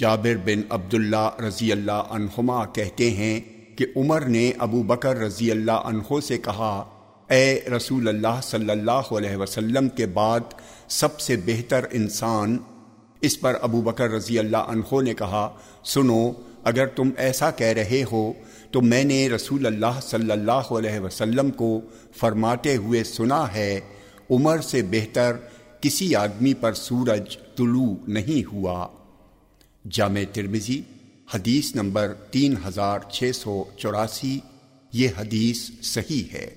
جابر بن عبداللہ رضی اللہ عنہما کہتے ہیں کہ عمر نے ابو بکر رضی اللہ عنہ سے کہا، اے رسول اللہ صلی اللہ علیہ وسلم کے بعد سب سے بہتر انسان۔ اس پر ابو بکر رضی اللہ عنہ نے کہا، سنو، اگر تم ایسا کہہ رہے ہو تو میں نے رسول اللہ صلی اللہ علیہ وسلم کو فرماتے ہوئے سنا ہے، عمر سے بہتر کسی آدمی پر سورج طلوع نہیں ہوا۔ جامع ترمزی حدیث نمبر تین ہزار چھ سو چوراسی یہ حدیث صحیح ہے۔